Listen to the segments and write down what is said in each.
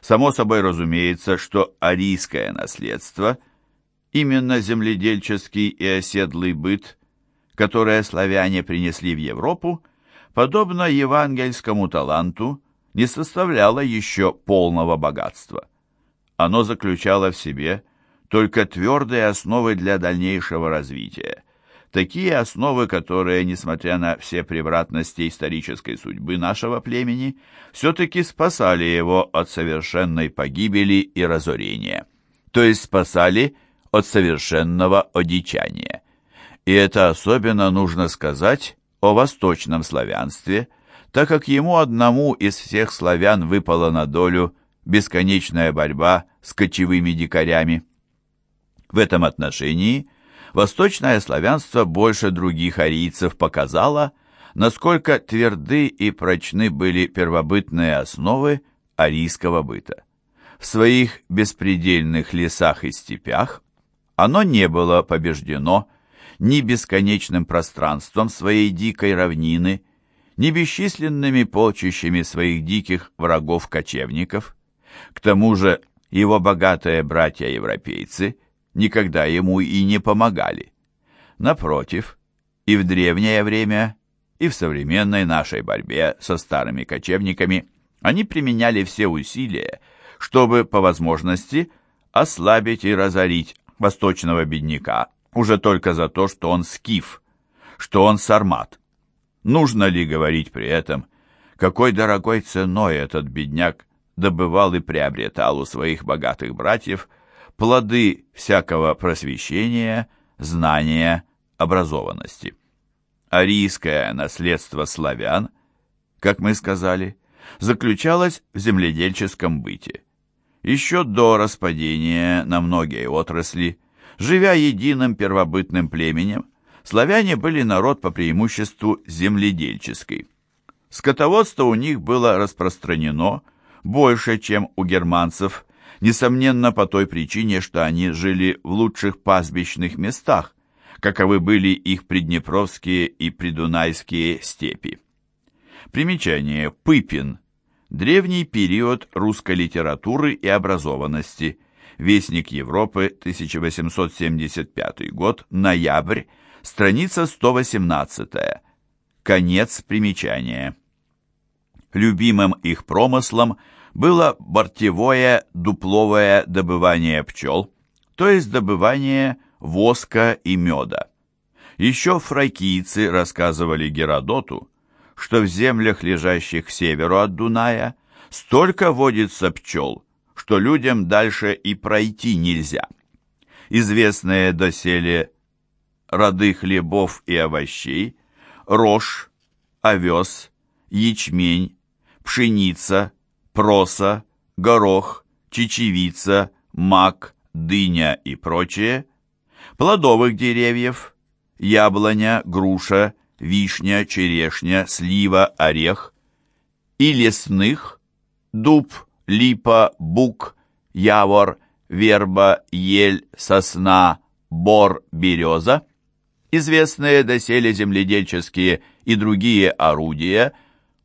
Само собой разумеется, что арийское наследство, именно земледельческий и оседлый быт, которое славяне принесли в Европу, подобно евангельскому таланту, не составляло еще полного богатства. Оно заключало в себе только твердые основы для дальнейшего развития, такие основы, которые, несмотря на все превратности исторической судьбы нашего племени, все-таки спасали его от совершенной погибели и разорения, то есть спасали от совершенного одичания. И это особенно нужно сказать о восточном славянстве, так как ему одному из всех славян выпала на долю бесконечная борьба с кочевыми дикарями. В этом отношении восточное славянство больше других арийцев показало, насколько тверды и прочны были первобытные основы арийского быта. В своих беспредельных лесах и степях оно не было побеждено ни бесконечным пространством своей дикой равнины, ни бесчисленными полчищами своих диких врагов-кочевников. К тому же его богатые братья-европейцы никогда ему и не помогали. Напротив, и в древнее время, и в современной нашей борьбе со старыми кочевниками они применяли все усилия, чтобы, по возможности, ослабить и разорить восточного бедняка уже только за то, что он скиф, что он сармат. Нужно ли говорить при этом, какой дорогой ценой этот бедняк добывал и приобретал у своих богатых братьев плоды всякого просвещения, знания, образованности. Арийское наследство славян, как мы сказали, заключалось в земледельческом быте. Еще до распадения на многие отрасли, живя единым первобытным племенем, славяне были народ по преимуществу земледельческий. Скотоводство у них было распространено больше, чем у германцев, несомненно по той причине, что они жили в лучших пастбищных местах, каковы были их приднепровские и придунайские степи. Примечание. Пыпин. Древний период русской литературы и образованности. Вестник Европы, 1875 год, ноябрь, страница 118. Конец примечания. Любимым их промыслом было бортевое дупловое добывание пчел, то есть добывание воска и меда. Еще фракийцы рассказывали Геродоту, что в землях, лежащих к северу от Дуная, столько водится пчел, что людям дальше и пройти нельзя. Известные доселе роды хлебов и овощей, рожь, овес, ячмень, пшеница, проса, горох, чечевица, мак, дыня и прочее, плодовых деревьев, яблоня, груша, вишня, черешня, слива, орех, и лесных, дуб, липа, бук, явор, верба, ель, сосна, бор, береза, известные доселе земледельческие и другие орудия,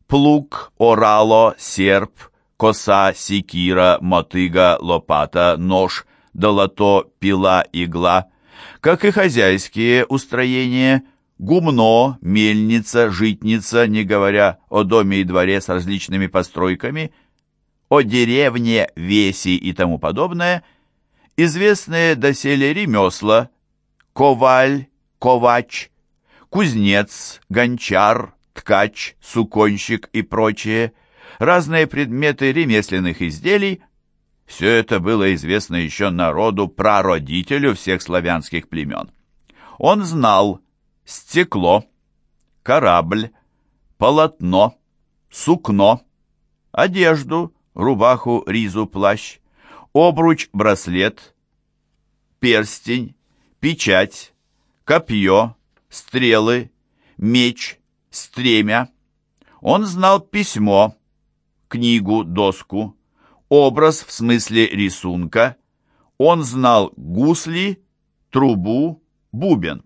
плуг, орало, серп, коса, секира, мотыга, лопата, нож, долото, пила, игла, как и хозяйские устроения, гумно, мельница, житница, не говоря о доме и дворе с различными постройками, о деревне, веси и тому подобное, известные доселе ремесла, коваль, ковач, кузнец, гончар, ткач, суконщик и прочее, разные предметы ремесленных изделий, все это было известно еще народу прародителю всех славянских племен. Он знал стекло, корабль, полотно, сукно, одежду, рубаху, ризу, плащ, обруч, браслет, перстень, печать, копье, стрелы, меч, стремя. Он знал письмо, книгу, доску, образ в смысле рисунка. Он знал гусли, трубу, бубен.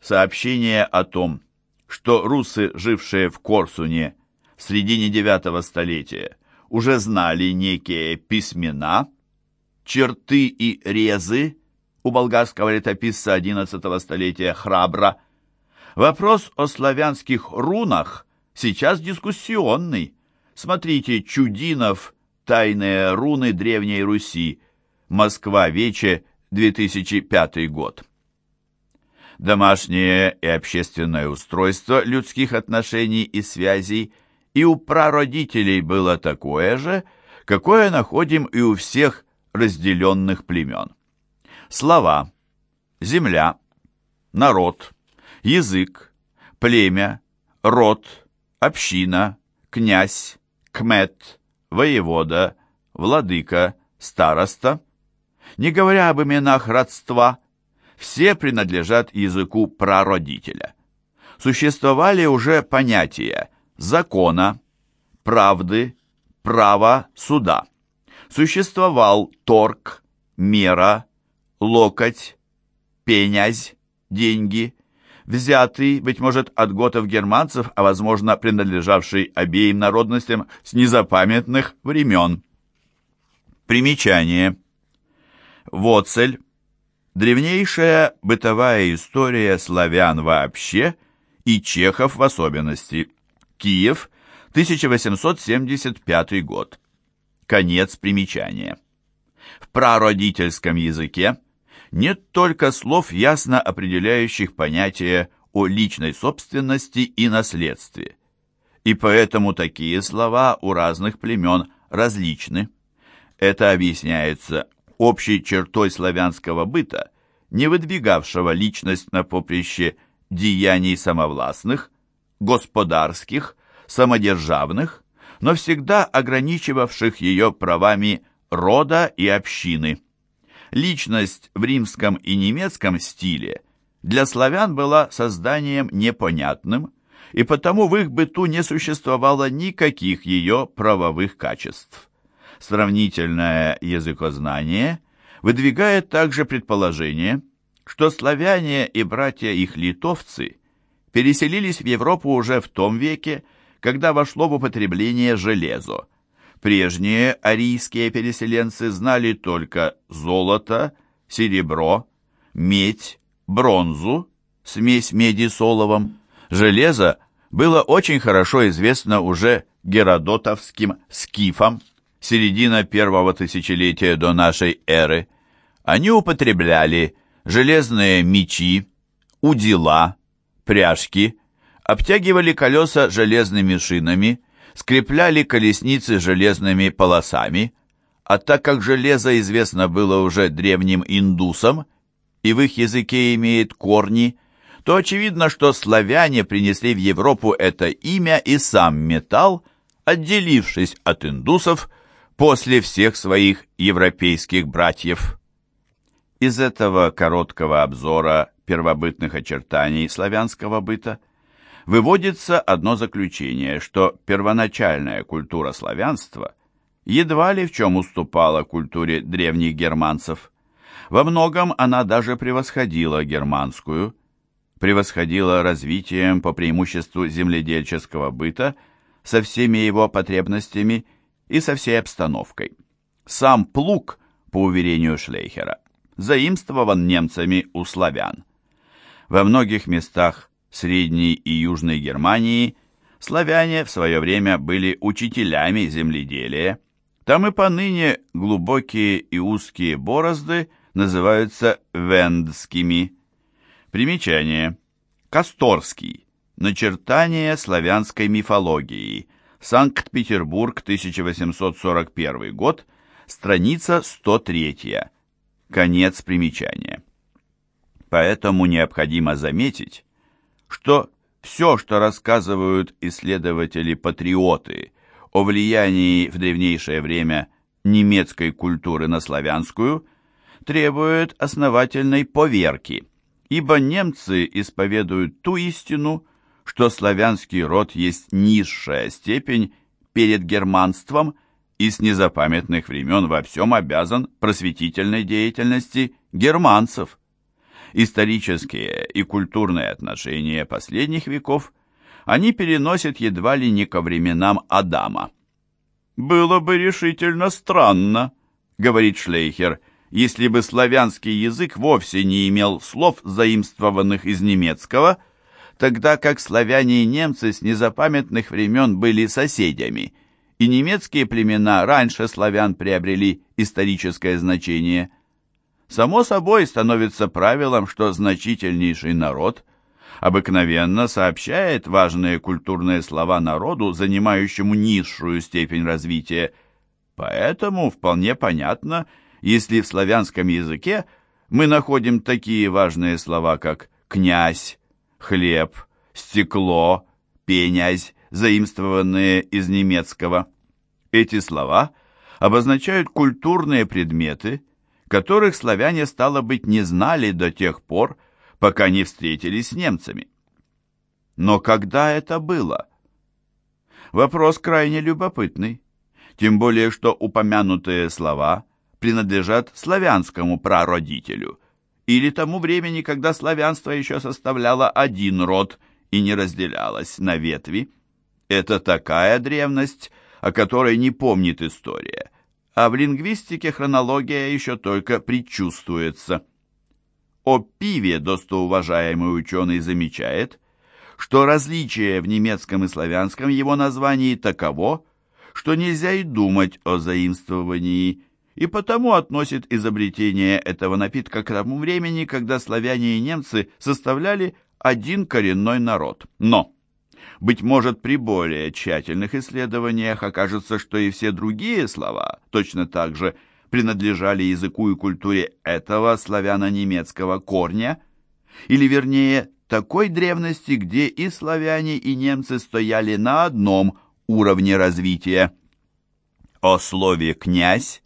Сообщение о том, что русы, жившие в Корсуне, в середине IX столетия уже знали некие письмена, черты и резы у болгарского летописца XI столетия Храбра. Вопрос о славянских рунах сейчас дискуссионный. Смотрите Чудинов «Тайные руны Древней Руси», Москва, Вече, 2005 год. Домашнее и общественное устройство людских отношений и связей. И у прародителей было такое же, какое находим и у всех разделенных племен. Слова, земля, народ, язык, племя, род, община, князь, кмет, воевода, владыка, староста, не говоря об именах родства, все принадлежат языку прародителя. Существовали уже понятия закона, правды, права суда. Существовал торг, мера, локоть, пенязь, деньги, взятый, быть может, от готов-германцев, а, возможно, принадлежавший обеим народностям с незапамятных времен. Примечание. Воцель древнейшая бытовая история славян вообще и чехов в особенности. Киев, 1875 год. Конец примечания. В прародительском языке нет только слов, ясно определяющих понятие о личной собственности и наследстве. И поэтому такие слова у разных племен различны. Это объясняется общей чертой славянского быта, не выдвигавшего личность на поприще деяний самовластных, господарских, самодержавных, но всегда ограничивавших ее правами рода и общины. Личность в римском и немецком стиле для славян была созданием непонятным, и потому в их быту не существовало никаких ее правовых качеств. Сравнительное языкознание выдвигает также предположение, что славяне и братья их литовцы переселились в Европу уже в том веке, когда вошло в употребление железо. Прежние арийские переселенцы знали только золото, серебро, медь, бронзу, смесь меди с оловом. Железо было очень хорошо известно уже геродотовским скифам середина первого тысячелетия до нашей эры, они употребляли железные мечи, удила, пряжки, обтягивали колеса железными шинами, скрепляли колесницы железными полосами, а так как железо известно было уже древним индусам и в их языке имеет корни, то очевидно, что славяне принесли в Европу это имя и сам металл, отделившись от индусов после всех своих европейских братьев. Из этого короткого обзора первобытных очертаний славянского быта выводится одно заключение, что первоначальная культура славянства едва ли в чем уступала культуре древних германцев. Во многом она даже превосходила германскую, превосходила развитием по преимуществу земледельческого быта со всеми его потребностями и со всей обстановкой. Сам плуг, по уверению Шлейхера, заимствован немцами у славян. Во многих местах Средней и Южной Германии славяне в свое время были учителями земледелия. Там и поныне глубокие и узкие борозды называются вендскими. Примечание. Касторский. Начертание славянской мифологии – Санкт-Петербург, 1841 год, страница 103. Конец примечания. Поэтому необходимо заметить, что все, что рассказывают исследователи-патриоты о влиянии в древнейшее время немецкой культуры на славянскую, требует основательной поверки, ибо немцы исповедуют ту истину, что славянский род есть низшая степень перед германством и с незапамятных времен во всем обязан просветительной деятельности германцев. Исторические и культурные отношения последних веков они переносят едва ли не ко временам Адама. «Было бы решительно странно», — говорит Шлейхер, «если бы славянский язык вовсе не имел слов, заимствованных из немецкого, тогда как славяне и немцы с незапамятных времен были соседями, и немецкие племена раньше славян приобрели историческое значение. Само собой становится правилом, что значительнейший народ обыкновенно сообщает важные культурные слова народу, занимающему низшую степень развития. Поэтому вполне понятно, если в славянском языке мы находим такие важные слова, как «князь», «хлеб», «стекло», «пенязь», заимствованные из немецкого. Эти слова обозначают культурные предметы, которых славяне, стало быть, не знали до тех пор, пока не встретились с немцами. Но когда это было? Вопрос крайне любопытный, тем более что упомянутые слова принадлежат славянскому прародителю или тому времени, когда славянство еще составляло один род и не разделялось на ветви. Это такая древность, о которой не помнит история, а в лингвистике хронология еще только предчувствуется. О пиве достоуважаемый ученый замечает, что различие в немецком и славянском его названии таково, что нельзя и думать о заимствовании, и потому относит изобретение этого напитка к тому времени, когда славяне и немцы составляли один коренной народ. Но быть может, при более тщательных исследованиях окажется, что и все другие слова точно так же принадлежали языку и культуре этого славяно-немецкого корня, или, вернее, такой древности, где и славяне, и немцы стояли на одном уровне развития. О слове «князь»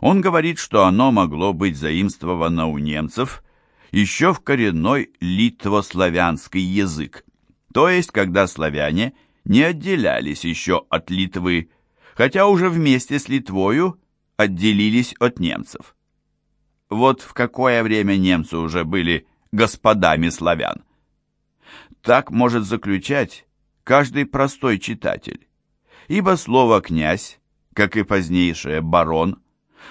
он говорит, что оно могло быть заимствовано у немцев еще в коренной литвославянский язык то есть когда славяне не отделялись еще от Литвы, хотя уже вместе с Литвою отделились от немцев. Вот в какое время немцы уже были господами славян. Так может заключать каждый простой читатель, ибо слово «князь», как и позднейшее «барон»,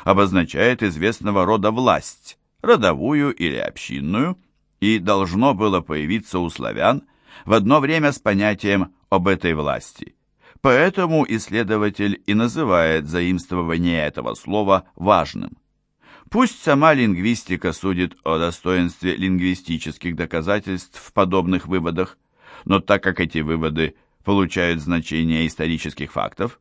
обозначает известного рода власть, родовую или общинную, и должно было появиться у славян в одно время с понятием об этой власти. Поэтому исследователь и называет заимствование этого слова важным. Пусть сама лингвистика судит о достоинстве лингвистических доказательств в подобных выводах, но так как эти выводы получают значение исторических фактов,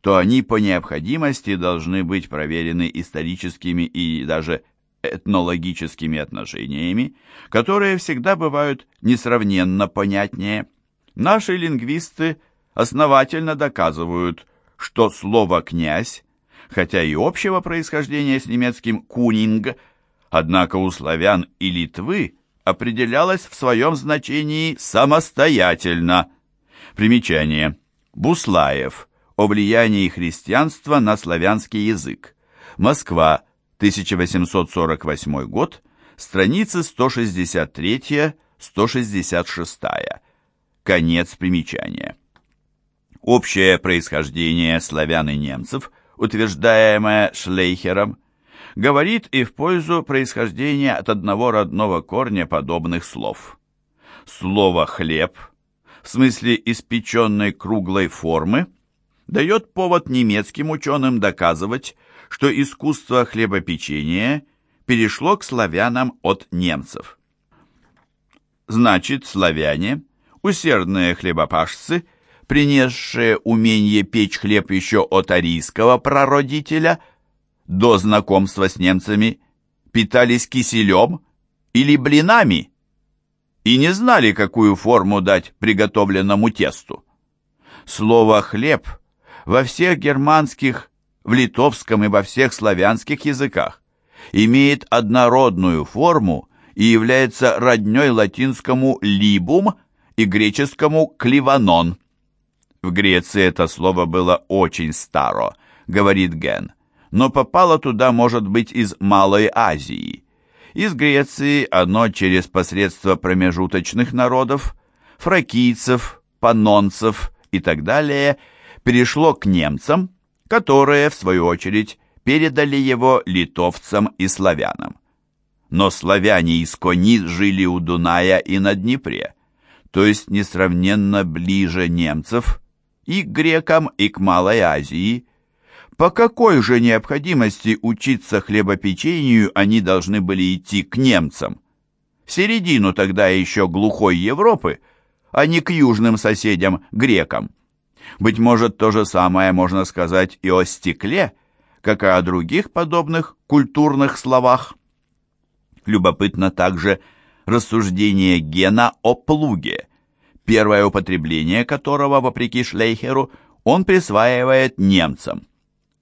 то они по необходимости должны быть проверены историческими и даже этнологическими отношениями, которые всегда бывают несравненно понятнее. Наши лингвисты основательно доказывают, что слово «князь», хотя и общего происхождения с немецким «кунинг», однако у славян и Литвы определялось в своем значении самостоятельно. Примечание. Буслаев. О влиянии христианства на славянский язык. Москва. 1848 год, страницы 163-166. Конец примечания. Общее происхождение славян и немцев, утверждаемое Шлейхером, говорит и в пользу происхождения от одного родного корня подобных слов. Слово «хлеб» в смысле испеченной круглой формы дает повод немецким ученым доказывать, что искусство хлебопечения перешло к славянам от немцев. Значит, славяне, усердные хлебопашцы, принесшие умение печь хлеб еще от арийского прародителя, до знакомства с немцами, питались киселем или блинами и не знали, какую форму дать приготовленному тесту. Слово «хлеб» во всех германских в литовском и во всех славянских языках, имеет однородную форму и является роднёй латинскому «либум» и греческому «кливанон». В Греции это слово было очень старо, говорит Ген, но попало туда, может быть, из Малой Азии. Из Греции оно через посредство промежуточных народов, фракийцев, панонцев и так далее, перешло к немцам, которые, в свою очередь, передали его литовцам и славянам. Но славяне из Кони жили у Дуная и на Днепре, то есть несравненно ближе немцев и к грекам, и к Малой Азии. По какой же необходимости учиться хлебопечению они должны были идти к немцам? В середину тогда еще глухой Европы, а не к южным соседям, грекам. Быть может, то же самое можно сказать и о стекле, как и о других подобных культурных словах. Любопытно также рассуждение Гена о плуге, первое употребление которого, вопреки Шлейхеру, он присваивает немцам.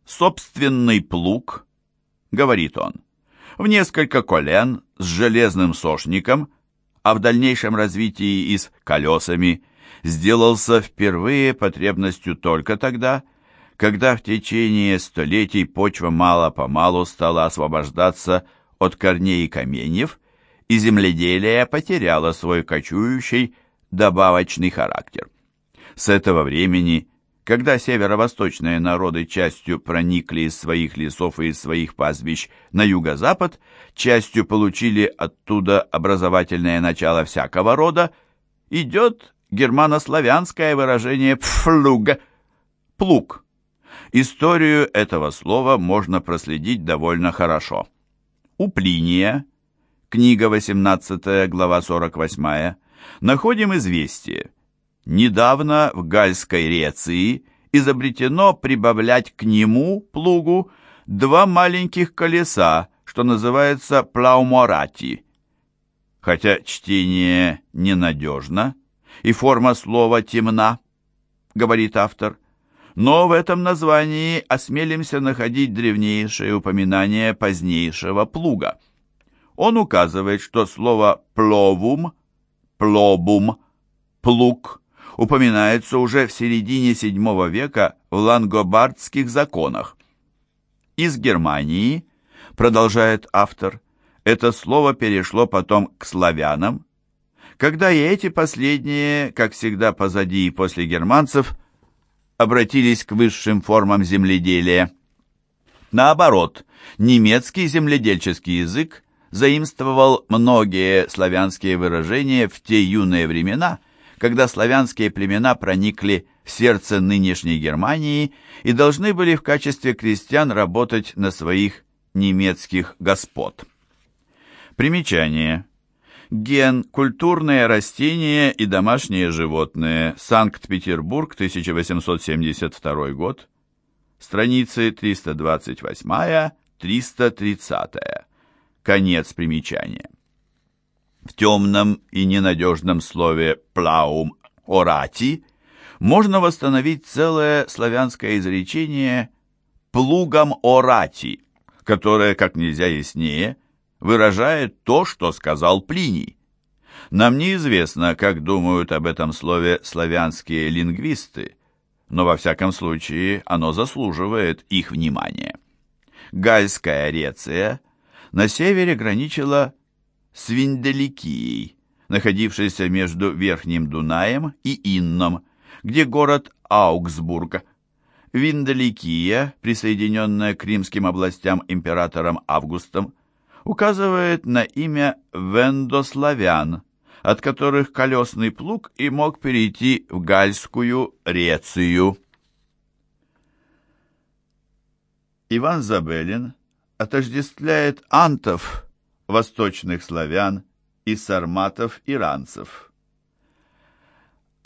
«Собственный плуг», — говорит он, — «в несколько колен с железным сошником, а в дальнейшем развитии и с колесами, сделался впервые потребностью только тогда, когда в течение столетий почва мало-помалу стала освобождаться от корней и каменьев, и земледелие потеряло свой кочующий, добавочный характер. С этого времени, когда северо-восточные народы частью проникли из своих лесов и из своих пастбищ на юго-запад, частью получили оттуда образовательное начало всякого рода, идет германославянское выражение «пфлуг» – «плуг». Историю этого слова можно проследить довольно хорошо. У Плиния, книга 18, глава 48, находим известие. Недавно в Гальской Реции изобретено прибавлять к нему, плугу, два маленьких колеса, что называется плауморати. Хотя чтение ненадежно и форма слова темна, говорит автор, но в этом названии осмелимся находить древнейшее упоминание позднейшего плуга. Он указывает, что слово «пловум» плобум, плуг, упоминается уже в середине VII века в лангобардских законах. Из Германии, продолжает автор, это слово перешло потом к славянам, когда и эти последние, как всегда позади и после германцев, обратились к высшим формам земледелия. Наоборот, немецкий земледельческий язык заимствовал многие славянские выражения в те юные времена, когда славянские племена проникли в сердце нынешней Германии и должны были в качестве крестьян работать на своих немецких господ. Примечание. Ген. Культурные растения и домашние животные. Санкт-Петербург, 1872 год. Страницы 328-330. Конец примечания. В темном и ненадежном слове «плаум» «орати» можно восстановить целое славянское изречение «плугом орати», которое, как нельзя яснее, выражает то, что сказал Плиний. Нам неизвестно, как думают об этом слове славянские лингвисты, но во всяком случае оно заслуживает их внимания. Гальская реция на севере граничила с Винделикией, находившейся между Верхним Дунаем и Инном, где город Аугсбург. Винделикия, присоединенная к римским областям императором Августом, указывает на имя вендославян, от которых колесный плуг и мог перейти в гальскую Рецию. Иван Забелин отождествляет антов, восточных славян, и сарматов, иранцев.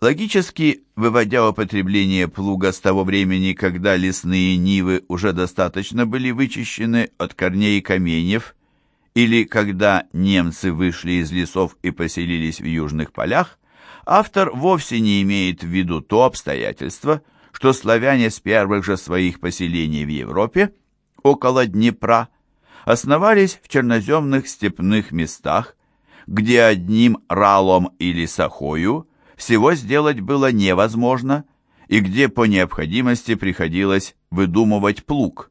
Логически, выводя употребление плуга с того времени, когда лесные нивы уже достаточно были вычищены от корней и каменьев, или когда немцы вышли из лесов и поселились в южных полях, автор вовсе не имеет в виду то обстоятельство, что славяне с первых же своих поселений в Европе около Днепра, основались в черноземных степных местах, где одним ралом или сахою всего сделать было невозможно, и где по необходимости приходилось выдумывать плуг,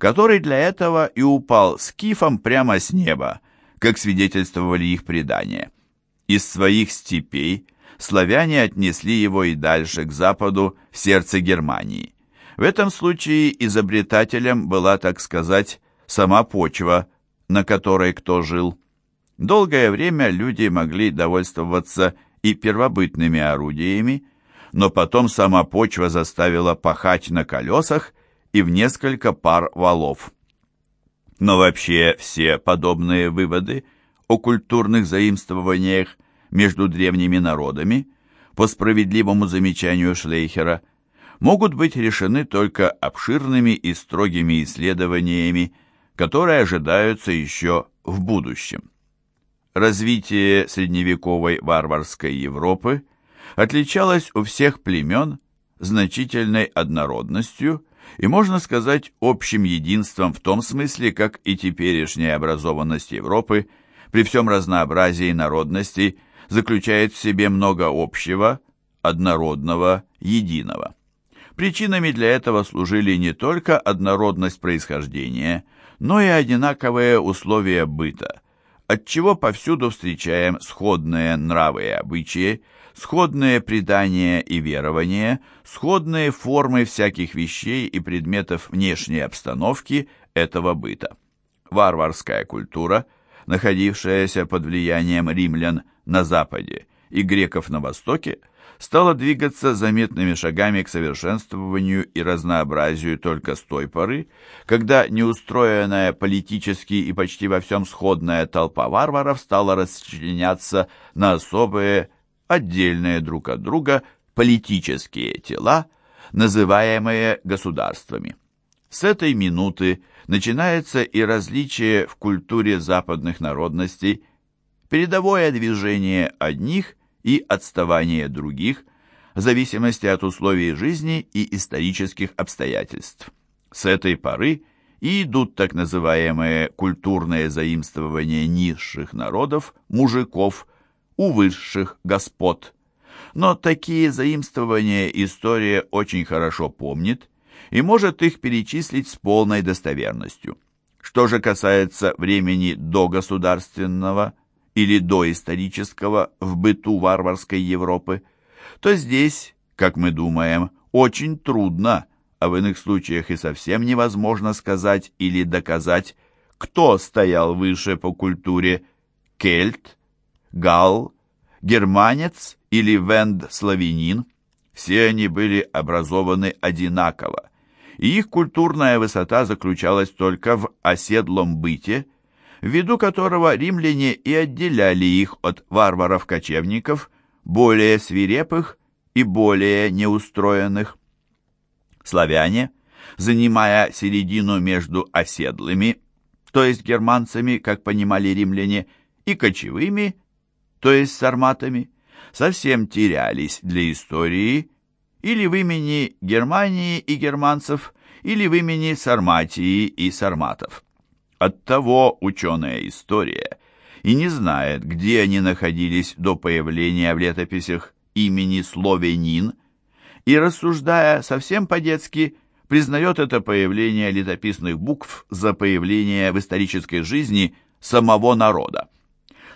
который для этого и упал скифом прямо с неба, как свидетельствовали их предания. Из своих степей славяне отнесли его и дальше, к западу, в сердце Германии. В этом случае изобретателем была, так сказать, сама почва, на которой кто жил. Долгое время люди могли довольствоваться и первобытными орудиями, но потом сама почва заставила пахать на колесах и в несколько пар валов. Но вообще все подобные выводы о культурных заимствованиях между древними народами, по справедливому замечанию Шлейхера, могут быть решены только обширными и строгими исследованиями, которые ожидаются еще в будущем. Развитие средневековой варварской Европы отличалось у всех племен значительной однородностью и, можно сказать, общим единством в том смысле, как и теперешняя образованность Европы при всем разнообразии народностей заключает в себе много общего, однородного, единого. Причинами для этого служили не только однородность происхождения, но и одинаковые условия быта, отчего повсюду встречаем сходные нравы и обычаи, сходные предания и верования, сходные формы всяких вещей и предметов внешней обстановки этого быта. Варварская культура, находившаяся под влиянием римлян на западе и греков на востоке, стала двигаться заметными шагами к совершенствованию и разнообразию только с той поры, когда неустроенная политически и почти во всем сходная толпа варваров стала расчленяться на особые отдельные друг от друга политические тела, называемые государствами. С этой минуты начинается и различие в культуре западных народностей, передовое движение одних и отставание других, в зависимости от условий жизни и исторических обстоятельств. С этой поры и идут так называемые культурные заимствования низших народов, мужиков, у высших господ. Но такие заимствования история очень хорошо помнит и может их перечислить с полной достоверностью. Что же касается времени догосударственного или доисторического в быту варварской Европы, то здесь, как мы думаем, очень трудно, а в иных случаях и совсем невозможно сказать или доказать, кто стоял выше по культуре – кельт, гал, германец или венд-славянин, все они были образованы одинаково, и их культурная высота заключалась только в оседлом быте, ввиду которого римляне и отделяли их от варваров-кочевников, более свирепых и более неустроенных. Славяне, занимая середину между оседлыми, то есть германцами, как понимали римляне, и кочевыми, то есть сарматами, совсем терялись для истории или в имени Германии и германцев, или в имени Сарматии и сарматов. Оттого ученая история и не знает, где они находились до появления в летописях имени Словенин, и, рассуждая совсем по-детски, признает это появление летописных букв за появление в исторической жизни самого народа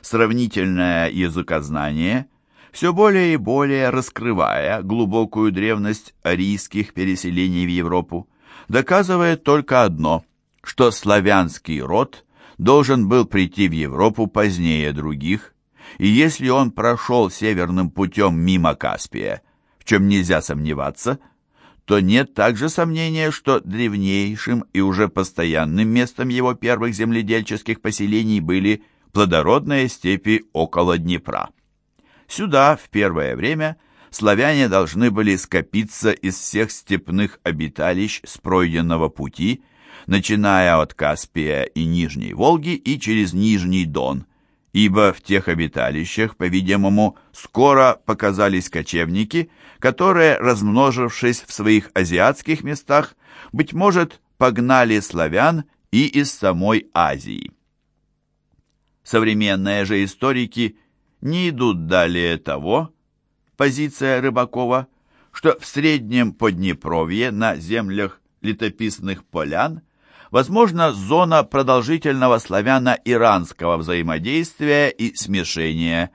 сравнительное языкознание, все более и более раскрывая глубокую древность арийских переселений в Европу, доказывает только одно, что славянский род должен был прийти в Европу позднее других, и если он прошел северным путем мимо Каспия, в чем нельзя сомневаться, то нет также сомнения, что древнейшим и уже постоянным местом его первых земледельческих поселений были плодородные степи около Днепра. Сюда в первое время славяне должны были скопиться из всех степных обиталищ с пройденного пути, начиная от Каспия и Нижней Волги и через Нижний Дон, ибо в тех обиталищах, по-видимому, скоро показались кочевники, которые, размножившись в своих азиатских местах, быть может, погнали славян и из самой Азии. Современные же историки не идут далее того, позиция Рыбакова, что в среднем Поднепровье на землях летописных полян возможна зона продолжительного славяно-иранского взаимодействия и смешения.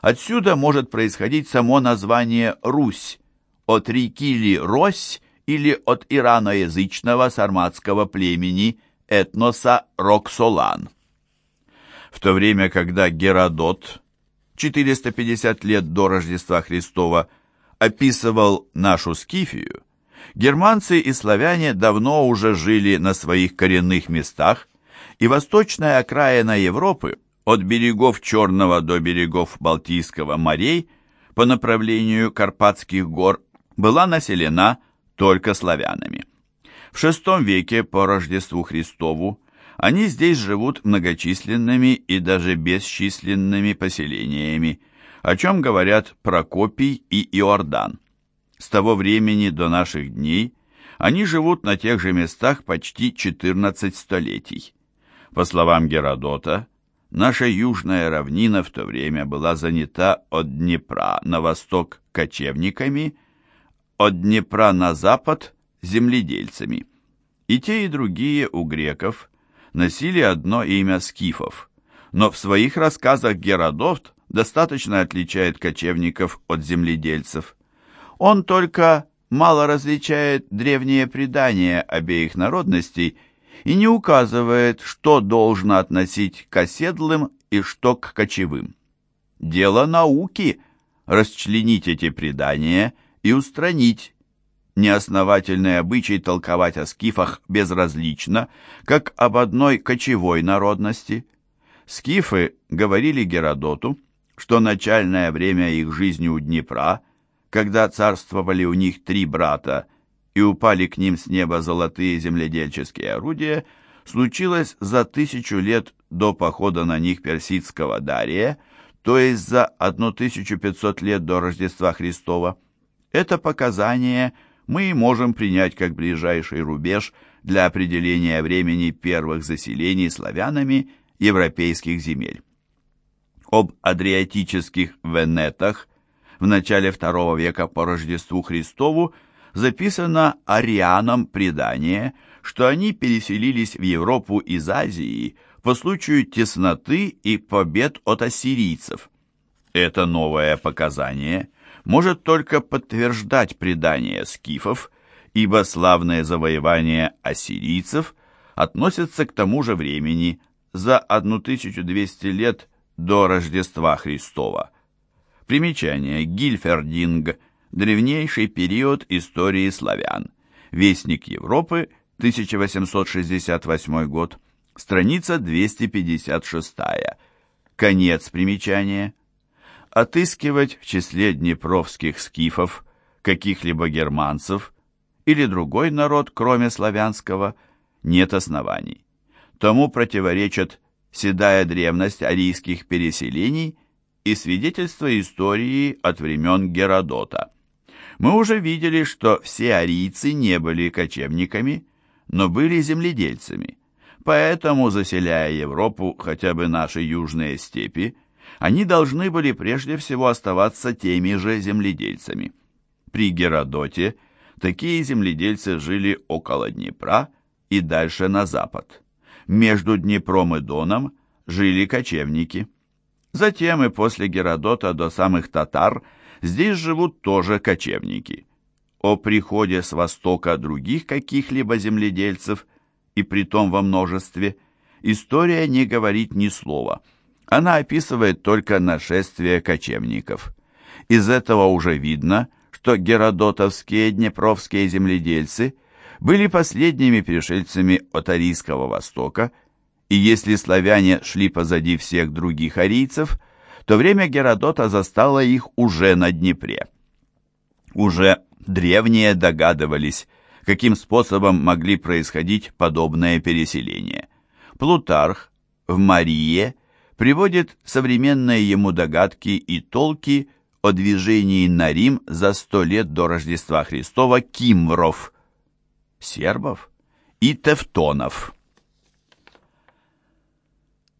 Отсюда может происходить само название «Русь» от реки ли Рось или от ираноязычного сарматского племени этноса Роксолан. В то время, когда Геродот 450 лет до Рождества Христова описывал нашу Скифию, германцы и славяне давно уже жили на своих коренных местах, и восточная окраина Европы от берегов Черного до берегов Балтийского морей по направлению Карпатских гор была населена только славянами. В VI веке по Рождеству Христову они здесь живут многочисленными и даже бесчисленными поселениями, о чем говорят Прокопий и Иордан. С того времени до наших дней они живут на тех же местах почти 14 столетий. По словам Геродота, наша южная равнина в то время была занята от Днепра на восток кочевниками, от Днепра на запад земледельцами. И те, и другие у греков носили одно имя скифов, но в своих рассказах Геродот достаточно отличает кочевников от земледельцев. Он только мало различает древние предания обеих народностей и не указывает, что должно относить к оседлым и что к кочевым. Дело науки – расчленить эти предания и устранить неосновательный обычай толковать о скифах безразлично, как об одной кочевой народности. Скифы говорили Геродоту, что начальное время их жизни у Днепра, когда царствовали у них три брата и упали к ним с неба золотые земледельческие орудия, случилось за тысячу лет до похода на них персидского Дария, то есть за 1500 лет до Рождества Христова. Это показание – мы можем принять как ближайший рубеж для определения времени первых заселений славянами европейских земель. Об адриатических венетах в начале II века по Рождеству Христову записано арианом предание, что они переселились в Европу из Азии по случаю тесноты и побед от ассирийцев. Это новое показание – может только подтверждать предание скифов, ибо славное завоевание ассирийцев относится к тому же времени, за 1200 лет до Рождества Христова. Примечание. Гильфердинг. Древнейший период истории славян. Вестник Европы, 1868 год. Страница 256. Конец примечания отыскивать в числе днепровских скифов каких-либо германцев или другой народ, кроме славянского, нет оснований. Тому противоречат седая древность арийских переселений и свидетельства истории от времен Геродота. Мы уже видели, что все арийцы не были кочевниками, но были земледельцами. Поэтому, заселяя Европу, хотя бы наши южные степи, они должны были прежде всего оставаться теми же земледельцами. При Геродоте такие земледельцы жили около Днепра и дальше на запад. Между Днепром и Доном жили кочевники. Затем и после Геродота до самых татар здесь живут тоже кочевники. О приходе с востока других каких-либо земледельцев, и притом во множестве, история не говорит ни слова – она описывает только нашествие кочевников. Из этого уже видно, что геродотовские днепровские земледельцы были последними пришельцами от Арийского Востока, и если славяне шли позади всех других арийцев, то время Геродота застало их уже на Днепре. Уже древние догадывались, каким способом могли происходить подобное переселение. Плутарх в Марии приводит современные ему догадки и толки о движении на Рим за сто лет до Рождества Христова кимвров, сербов и тевтонов.